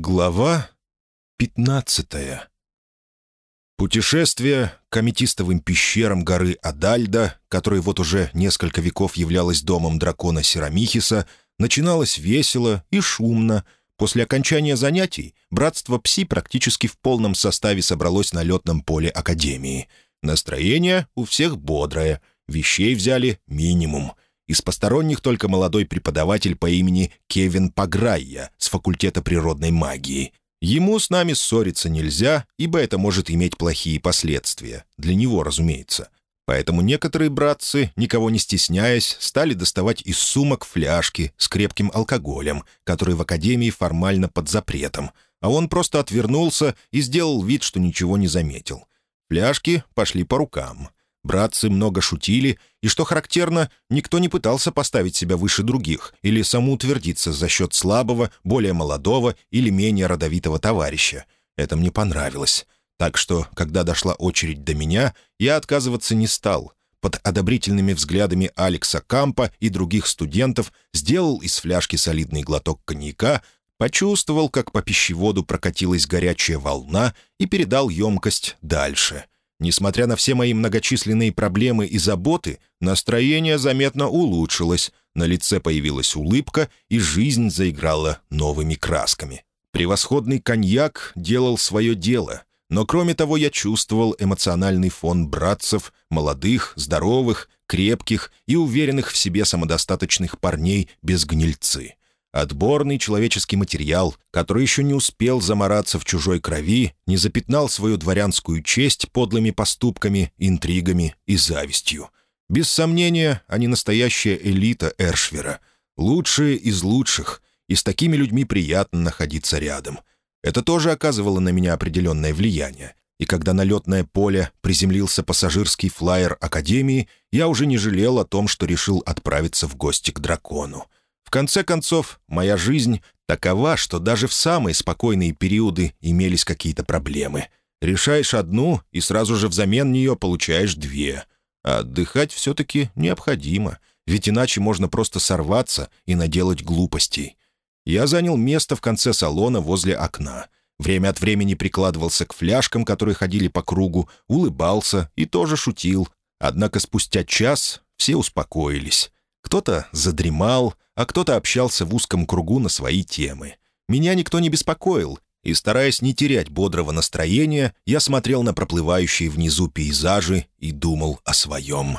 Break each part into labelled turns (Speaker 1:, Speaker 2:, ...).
Speaker 1: Глава пятнадцатая Путешествие к аметистовым пещерам горы Адальда, которая вот уже несколько веков являлась домом дракона Серамихиса, начиналось весело и шумно. После окончания занятий братство Пси практически в полном составе собралось на летном поле Академии. Настроение у всех бодрое, вещей взяли минимум — из посторонних только молодой преподаватель по имени Кевин Паграйя с факультета природной магии. Ему с нами ссориться нельзя, ибо это может иметь плохие последствия. Для него, разумеется. Поэтому некоторые братцы, никого не стесняясь, стали доставать из сумок фляжки с крепким алкоголем, который в академии формально под запретом, а он просто отвернулся и сделал вид, что ничего не заметил. Фляжки пошли по рукам. Братцы много шутили, и, что характерно, никто не пытался поставить себя выше других или самоутвердиться за счет слабого, более молодого или менее родовитого товарища. Это мне понравилось. Так что, когда дошла очередь до меня, я отказываться не стал. Под одобрительными взглядами Алекса Кампа и других студентов сделал из фляжки солидный глоток коньяка, почувствовал, как по пищеводу прокатилась горячая волна и передал емкость дальше — Несмотря на все мои многочисленные проблемы и заботы, настроение заметно улучшилось, на лице появилась улыбка, и жизнь заиграла новыми красками. Превосходный коньяк делал свое дело, но кроме того я чувствовал эмоциональный фон братцев, молодых, здоровых, крепких и уверенных в себе самодостаточных парней без гнильцы. Отборный человеческий материал, который еще не успел замораться в чужой крови, не запятнал свою дворянскую честь подлыми поступками, интригами и завистью. Без сомнения, они настоящая элита Эршвера. Лучшие из лучших, и с такими людьми приятно находиться рядом. Это тоже оказывало на меня определенное влияние. И когда на летное поле приземлился пассажирский флайер Академии, я уже не жалел о том, что решил отправиться в гости к дракону. В конце концов, моя жизнь такова, что даже в самые спокойные периоды имелись какие-то проблемы. Решаешь одну, и сразу же взамен нее получаешь две. А отдыхать все-таки необходимо, ведь иначе можно просто сорваться и наделать глупостей. Я занял место в конце салона возле окна. Время от времени прикладывался к фляжкам, которые ходили по кругу, улыбался и тоже шутил. Однако спустя час все успокоились. Кто-то задремал, а кто-то общался в узком кругу на свои темы. Меня никто не беспокоил, и, стараясь не терять бодрого настроения, я смотрел на проплывающие внизу пейзажи и думал о своем.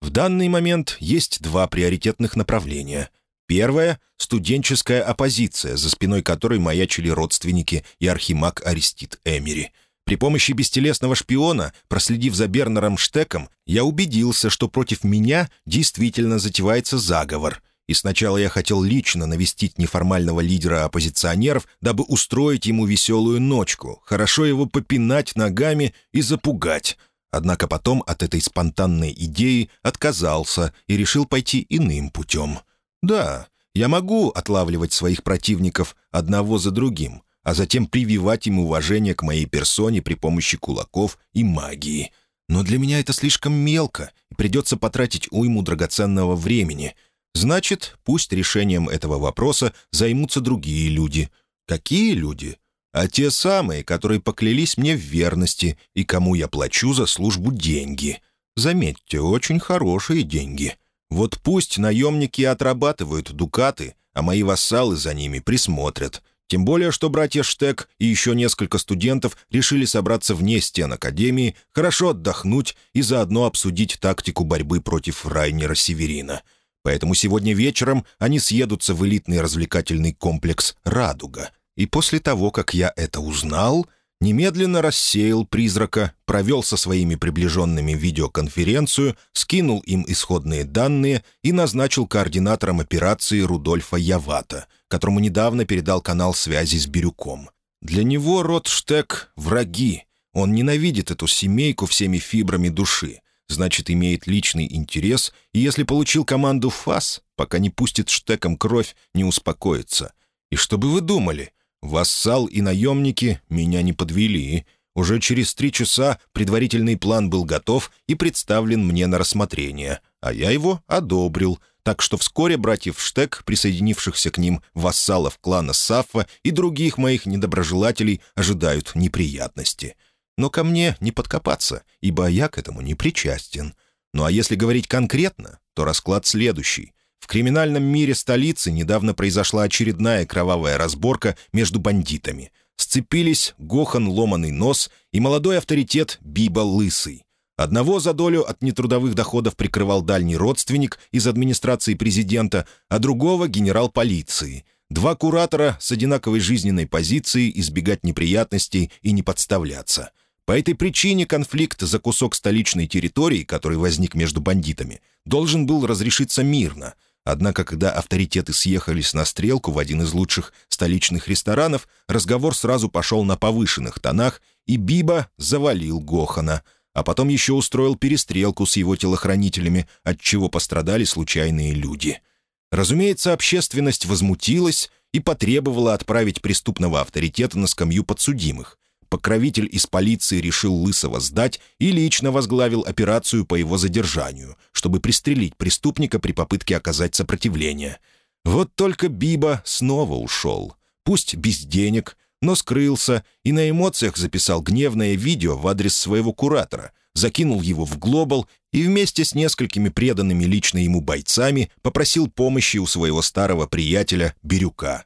Speaker 1: В данный момент есть два приоритетных направления. Первое — студенческая оппозиция, за спиной которой маячили родственники и архимаг Арестит Эмери — при помощи бестелесного шпиона, проследив за Бернером Штеком, я убедился, что против меня действительно затевается заговор. И сначала я хотел лично навестить неформального лидера оппозиционеров, дабы устроить ему веселую ночку, хорошо его попинать ногами и запугать. Однако потом от этой спонтанной идеи отказался и решил пойти иным путем. Да, я могу отлавливать своих противников одного за другим — а затем прививать им уважение к моей персоне при помощи кулаков и магии. Но для меня это слишком мелко, и придется потратить уйму драгоценного времени. Значит, пусть решением этого вопроса займутся другие люди. Какие люди? А те самые, которые поклялись мне в верности и кому я плачу за службу деньги. Заметьте, очень хорошие деньги. Вот пусть наемники отрабатывают дукаты, а мои вассалы за ними присмотрят. Тем более, что братья Штек и еще несколько студентов решили собраться вне стен Академии, хорошо отдохнуть и заодно обсудить тактику борьбы против Райнера Северина. Поэтому сегодня вечером они съедутся в элитный развлекательный комплекс «Радуга». И после того, как я это узнал, немедленно рассеял призрака, провел со своими приближенными видеоконференцию, скинул им исходные данные и назначил координатором операции Рудольфа Явата — которому недавно передал канал связи с Бирюком. Для него Ротштег — враги. Он ненавидит эту семейку всеми фибрами души. Значит, имеет личный интерес, и если получил команду ФАС, пока не пустит штеком кровь, не успокоится. И что бы вы думали? Вассал и наемники меня не подвели. Уже через три часа предварительный план был готов и представлен мне на рассмотрение. а я его одобрил, так что вскоре братьев Штек, присоединившихся к ним вассалов клана Саффа и других моих недоброжелателей, ожидают неприятности. Но ко мне не подкопаться, ибо я к этому не причастен. Ну а если говорить конкретно, то расклад следующий. В криминальном мире столицы недавно произошла очередная кровавая разборка между бандитами. Сцепились Гохан Ломаный Нос и молодой авторитет Биба Лысый. Одного за долю от нетрудовых доходов прикрывал дальний родственник из администрации президента, а другого — генерал полиции. Два куратора с одинаковой жизненной позицией избегать неприятностей и не подставляться. По этой причине конфликт за кусок столичной территории, который возник между бандитами, должен был разрешиться мирно. Однако, когда авторитеты съехались на стрелку в один из лучших столичных ресторанов, разговор сразу пошел на повышенных тонах, и Биба завалил Гохана — а потом еще устроил перестрелку с его телохранителями, от чего пострадали случайные люди. Разумеется, общественность возмутилась и потребовала отправить преступного авторитета на скамью подсудимых. Покровитель из полиции решил Лысого сдать и лично возглавил операцию по его задержанию, чтобы пристрелить преступника при попытке оказать сопротивление. Вот только Биба снова ушел. Пусть без денег, но скрылся и на эмоциях записал гневное видео в адрес своего куратора, закинул его в глобал и вместе с несколькими преданными лично ему бойцами попросил помощи у своего старого приятеля Бирюка.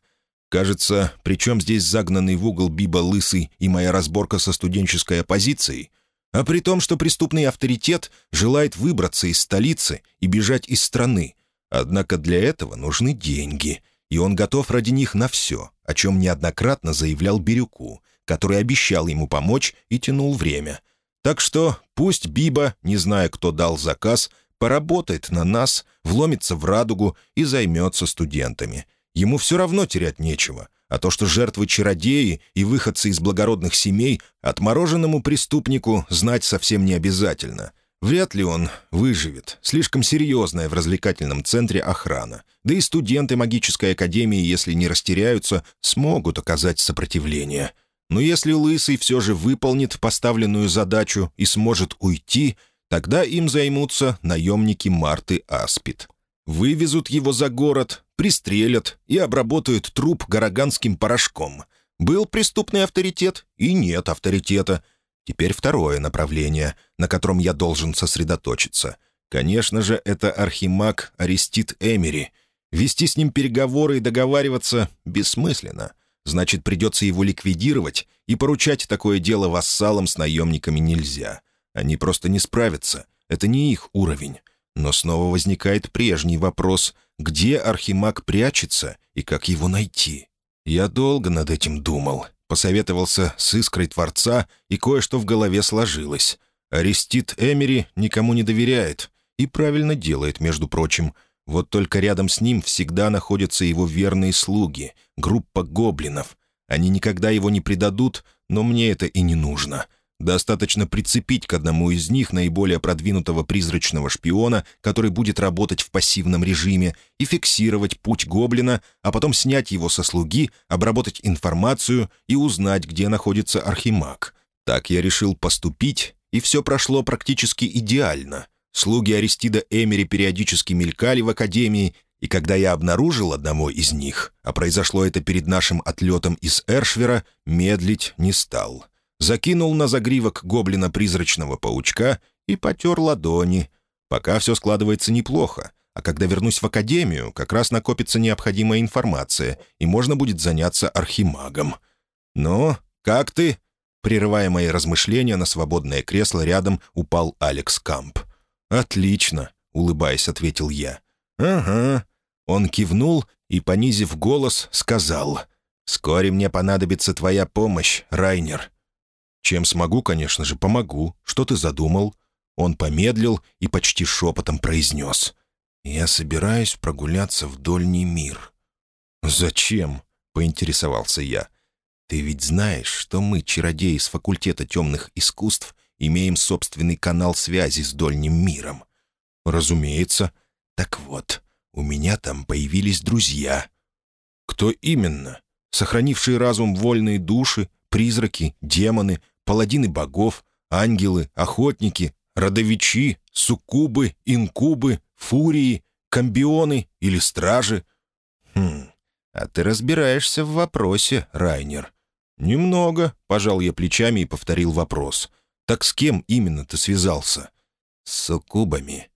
Speaker 1: Кажется, причем здесь загнанный в угол Биба Лысый и моя разборка со студенческой оппозицией, а при том, что преступный авторитет желает выбраться из столицы и бежать из страны. Однако для этого нужны деньги — и он готов ради них на все, о чем неоднократно заявлял Бирюку, который обещал ему помочь и тянул время. Так что пусть Биба, не зная, кто дал заказ, поработает на нас, вломится в радугу и займется студентами. Ему все равно терять нечего, а то, что жертвы чародеи и выходцы из благородных семей отмороженному преступнику знать совсем не обязательно — Вряд ли он выживет. Слишком серьезная в развлекательном центре охрана. Да и студенты магической академии, если не растеряются, смогут оказать сопротивление. Но если Лысый все же выполнит поставленную задачу и сможет уйти, тогда им займутся наемники Марты Аспид. Вывезут его за город, пристрелят и обработают труп гороганским порошком. Был преступный авторитет и нет авторитета — Теперь второе направление, на котором я должен сосредоточиться. Конечно же, это архимаг Арестит Эмери. Вести с ним переговоры и договариваться бессмысленно. Значит, придется его ликвидировать, и поручать такое дело вассалам с наемниками нельзя. Они просто не справятся. Это не их уровень. Но снова возникает прежний вопрос, где архимаг прячется и как его найти. Я долго над этим думал посоветовался с искрой Творца, и кое-что в голове сложилось. Арестит Эмери никому не доверяет и правильно делает, между прочим. Вот только рядом с ним всегда находятся его верные слуги, группа гоблинов. Они никогда его не предадут, но мне это и не нужно. Достаточно прицепить к одному из них наиболее продвинутого призрачного шпиона, который будет работать в пассивном режиме, и фиксировать путь гоблина, а потом снять его со слуги, обработать информацию и узнать, где находится архимаг. Так я решил поступить, и все прошло практически идеально. Слуги Аристида Эмери периодически мелькали в академии, и когда я обнаружил одного из них, а произошло это перед нашим отлетом из Эршвера, медлить не стал закинул на загривок гоблина призрачного паучка и потер ладони. Пока все складывается неплохо, а когда вернусь в академию, как раз накопится необходимая информация, и можно будет заняться архимагом. «Ну, как ты?» Прерывая мои размышления, на свободное кресло рядом упал Алекс Камп. «Отлично», — улыбаясь, ответил я. «Ага». Он кивнул и, понизив голос, сказал. «Вскоре мне понадобится твоя помощь, Райнер. Чем смогу, конечно же, помогу. Что ты задумал?» Он помедлил и почти шепотом произнес. «Я собираюсь прогуляться в Дольний мир». «Зачем?» — поинтересовался я. «Ты ведь знаешь, что мы, чародеи с факультета темных искусств, имеем собственный канал связи с Дольним миром». «Разумеется. Так вот, у меня там появились друзья». «Кто именно? Сохранившие разум вольные души, призраки, демоны, паладины богов, ангелы, охотники, родовичи, Суккубы, инкубы, фурии, комбионы или стражи? Хм, а ты разбираешься в вопросе, Райнер. «Немного», — пожал я плечами и повторил вопрос. «Так с кем именно ты связался?» «С суккубами».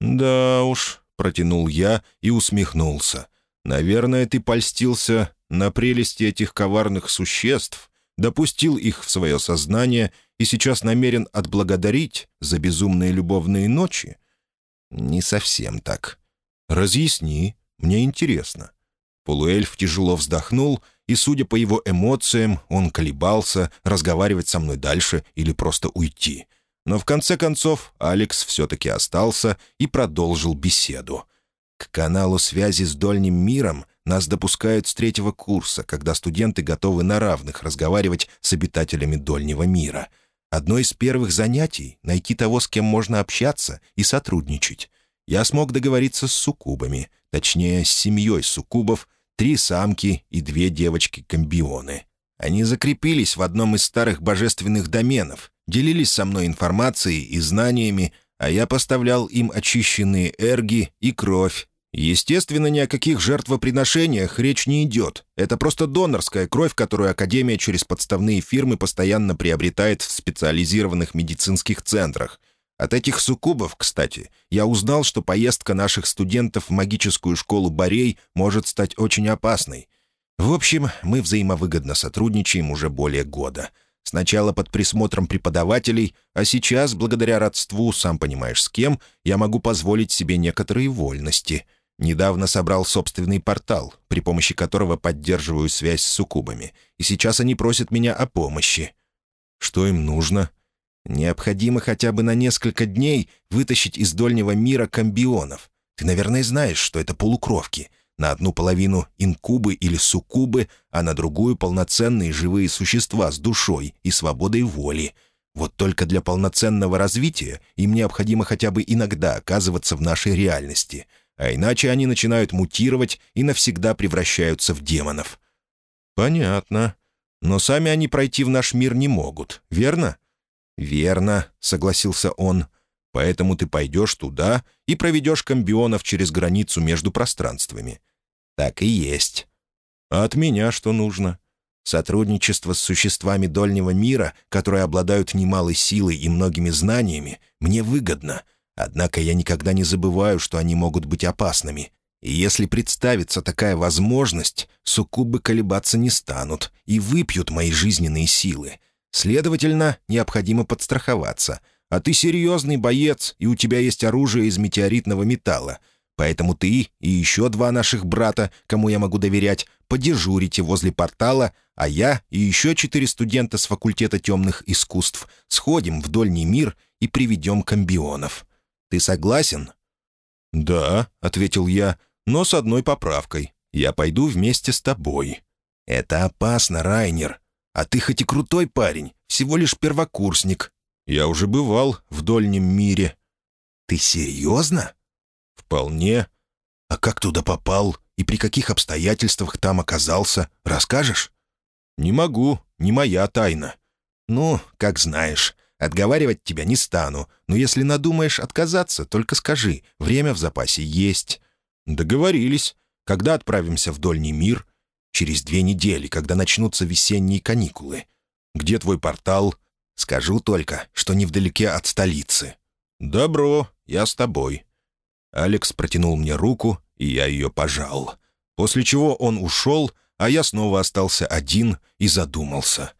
Speaker 1: «Да уж», — протянул я и усмехнулся. «Наверное, ты польстился на прелести этих коварных существ, допустил их в свое сознание и сейчас намерен отблагодарить за безумные любовные ночи?» «Не совсем так». «Разъясни, мне интересно». Полуэльф тяжело вздохнул, и, судя по его эмоциям, он колебался, разговаривать со мной дальше или просто уйти. Но в конце концов Алекс все-таки остался и продолжил беседу. К каналу связи с Дольним миром нас допускают с третьего курса, когда студенты готовы на равных разговаривать с обитателями Дольнего мира. Одно из первых занятий — найти того, с кем можно общаться и сотрудничать. Я смог договориться с суккубами, точнее, с семьей суккубов, три самки и две девочки-комбионы. Они закрепились в одном из старых божественных доменов, делились со мной информацией и знаниями, а я поставлял им очищенные эрги и кровь. Естественно, ни о каких жертвоприношениях речь не идет. Это просто донорская кровь, которую Академия через подставные фирмы постоянно приобретает в специализированных медицинских центрах. От этих суккубов, кстати, я узнал, что поездка наших студентов в магическую школу Борей может стать очень опасной. В общем, мы взаимовыгодно сотрудничаем уже более года — Сначала под присмотром преподавателей, а сейчас, благодаря родству, сам понимаешь с кем, я могу позволить себе некоторые вольности. Недавно собрал собственный портал, при помощи которого поддерживаю связь с суккубами, и сейчас они просят меня о помощи. Что им нужно? Необходимо хотя бы на несколько дней вытащить из дольнего мира комбионов. Ты, наверное, знаешь, что это полукровки — на одну половину инкубы или суккубы, а на другую — полноценные живые существа с душой и свободой воли. Вот только для полноценного развития им необходимо хотя бы иногда оказываться в нашей реальности, а иначе они начинают мутировать и навсегда превращаются в демонов. «Понятно. Но сами они пройти в наш мир не могут, верно?» «Верно», — согласился он. Поэтому ты пойдешь туда и проведешь комбионов через границу между пространствами. Так и есть. А от меня что нужно? Сотрудничество с существами Дольнего мира, которые обладают немалой силой и многими знаниями, мне выгодно. Однако я никогда не забываю, что они могут быть опасными. И если представится такая возможность, суккубы колебаться не станут и выпьют мои жизненные силы. Следовательно, необходимо подстраховаться — а ты серьезный боец, и у тебя есть оружие из метеоритного металла. Поэтому ты и еще два наших брата, кому я могу доверять, подежурите возле портала, а я и еще четыре студента с факультета темных искусств сходим в Дольний мир и приведем комбионов. Ты согласен?» «Да», — ответил я, — «но с одной поправкой. Я пойду вместе с тобой». «Это опасно, Райнер. А ты хоть и крутой парень, всего лишь первокурсник, я уже бывал в Дольнем мире». «Ты серьезно?» «Вполне. А как туда попал и при каких обстоятельствах там оказался, расскажешь?» «Не могу, не моя тайна». «Ну, как знаешь. Отговаривать тебя не стану, но если надумаешь отказаться, только скажи, время в запасе есть». «Договорились. Когда отправимся в Дольний мир?» «Через две недели, когда начнутся весенние каникулы. Где твой портал?» Скажу только, что невдалеке от столицы». «Добро, я с тобой». Алекс протянул мне руку, и я ее пожал. После чего он ушел, а я снова остался один и задумался.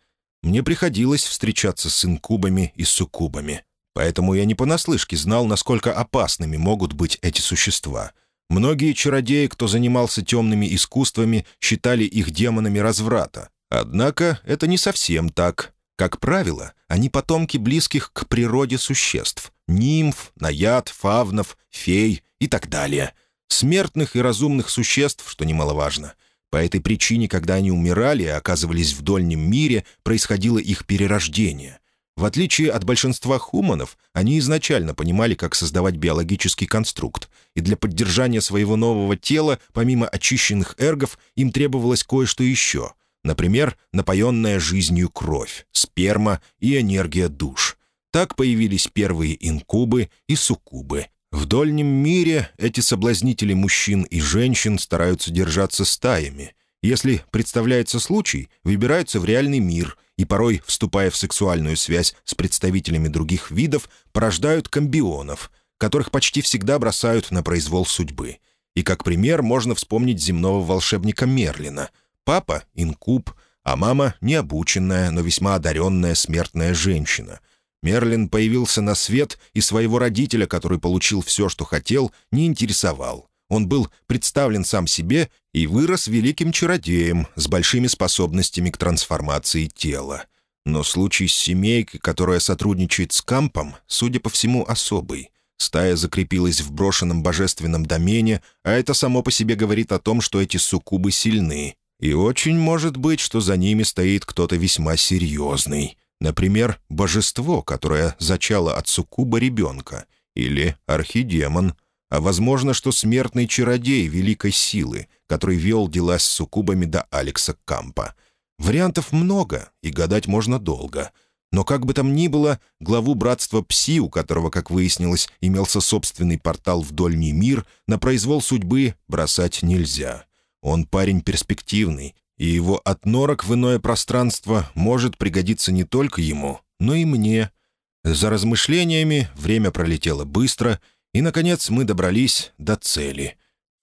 Speaker 1: Мне приходилось встречаться с инкубами и суккубами, поэтому я не понаслышке знал, насколько опасными могут быть эти существа. Многие чародеи, кто занимался темными искусствами, считали их демонами разврата. Однако это не совсем так. Как правило, они потомки близких к природе существ — нимф, наяд, фавнов, фей и так далее. Смертных и разумных существ, что немаловажно. По этой причине, когда они умирали и оказывались в дольнем мире, происходило их перерождение. В отличие от большинства хуманов, они изначально понимали, как создавать биологический конструкт, и для поддержания своего нового тела, помимо очищенных эргов, им требовалось кое-что еще — Например, напоенная жизнью кровь, сперма и энергия душ. Так появились первые инкубы и суккубы. В дольнем мире эти соблазнители мужчин и женщин стараются держаться стаями. Если представляется случай, выбираются в реальный мир и порой, вступая в сексуальную связь с представителями других видов, порождают комбионов, которых почти всегда бросают на произвол судьбы. И как пример можно вспомнить земного волшебника Мерлина. Папа — инкуб, а мама — необученная, но весьма одаренная смертная женщина — Мерлин появился на свет, и своего родителя, который получил все, что хотел, не интересовал. Он был представлен сам себе и вырос великим чародеем с большими способностями к трансформации тела. Но случай с семейкой, которая сотрудничает с Кампом, судя по всему, особый. Стая закрепилась в брошенном божественном домене, а это само по себе говорит о том, что эти суккубы сильны. И очень может быть, что за ними стоит кто-то весьма серьезный. Например, божество, которое зачало от суккуба ребенка, или архидемон, а возможно, что смертный чародей великой силы, который вел дела с суккубами до Алекса Кампа. Вариантов много, и гадать можно долго. Но как бы там ни было, главу братства Пси, у которого, как выяснилось, имелся собственный портал в Дольний мир, на произвол судьбы бросать нельзя. Он парень перспективный, и его отнорок в иное пространство может пригодиться не только ему, но и мне. За размышлениями время пролетело быстро, и, наконец, мы добрались до цели.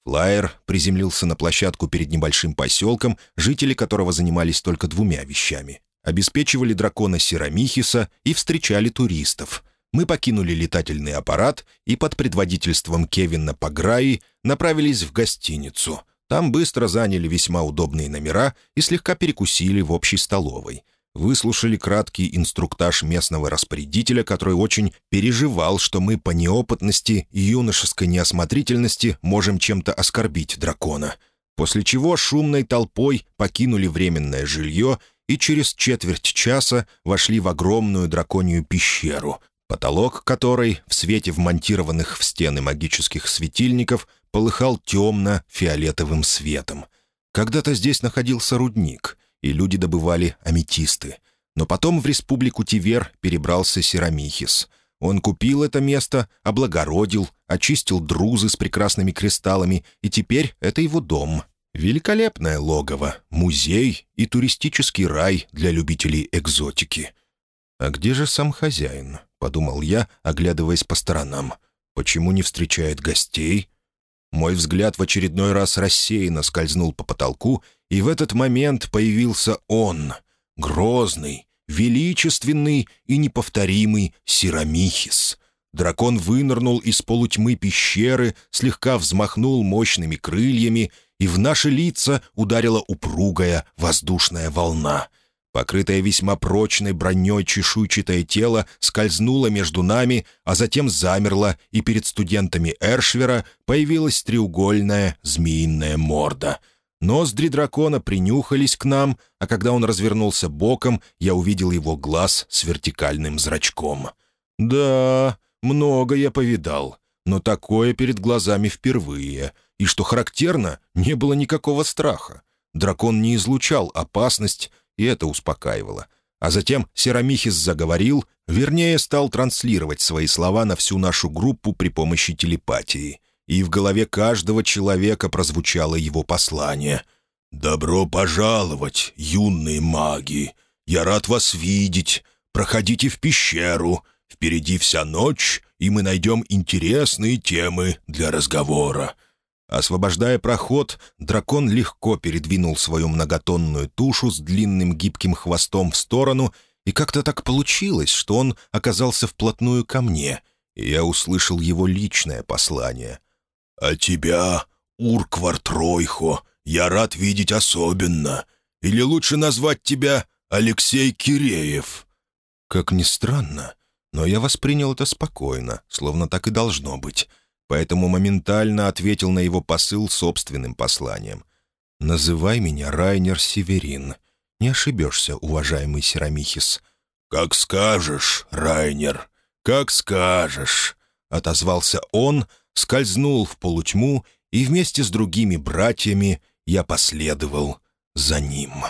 Speaker 1: Флайер приземлился на площадку перед небольшим поселком, жители которого занимались только двумя вещами. Обеспечивали дракона Серамихиса и встречали туристов. Мы покинули летательный аппарат и под предводительством Кевина Паграи направились в гостиницу — там быстро заняли весьма удобные номера и слегка перекусили в общей столовой. Выслушали краткий инструктаж местного распорядителя, который очень переживал, что мы по неопытности и юношеской неосмотрительности можем чем-то оскорбить дракона. После чего шумной толпой покинули временное жилье и через четверть часа вошли в огромную драконью пещеру, потолок которой, в свете вмонтированных в стены магических светильников, полыхал темно-фиолетовым светом. Когда-то здесь находился рудник, и люди добывали аметисты. Но потом в республику Тивер перебрался Серамихис. Он купил это место, облагородил, очистил друзы с прекрасными кристаллами, и теперь это его дом. Великолепное логово, музей и туристический рай для любителей экзотики. «А где же сам хозяин?» — подумал я, оглядываясь по сторонам. «Почему не встречает гостей?» Мой взгляд в очередной раз рассеянно скользнул по потолку, и в этот момент появился он, грозный, величественный и неповторимый Сирамихис. Дракон вынырнул из полутьмы пещеры, слегка взмахнул мощными крыльями, и в наши лица ударила упругая воздушная волна — Покрытое весьма прочной броней чешуйчатое тело скользнуло между нами, а затем замерло, и перед студентами Эршвера появилась треугольная змеиная морда. Ноздри дракона принюхались к нам, а когда он развернулся боком, я увидел его глаз с вертикальным зрачком. «Да, много я повидал, но такое перед глазами впервые. И, что характерно, не было никакого страха. Дракон не излучал опасность, и это успокаивало. А затем Серамихис заговорил, вернее, стал транслировать свои слова на всю нашу группу при помощи телепатии. И в голове каждого человека прозвучало его послание. «Добро пожаловать, юные маги! Я рад вас видеть! Проходите в пещеру! Впереди вся ночь, и мы найдем интересные темы для разговора!» Освобождая проход, дракон легко передвинул свою многотонную тушу с длинным гибким хвостом в сторону, и как-то так получилось, что он оказался вплотную ко мне, и я услышал его личное послание. «А тебя, Урквар Тройхо, я рад видеть особенно. Или лучше назвать тебя Алексей Киреев». Как ни странно, но я воспринял это спокойно, словно так и должно быть — поэтому моментально ответил на его посыл собственным посланием. «Называй меня Райнер Северин. Не ошибешься, уважаемый Серамихис». «Как скажешь, Райнер, как скажешь», — отозвался он, скользнул в полутьму, и вместе с другими братьями я последовал за ним».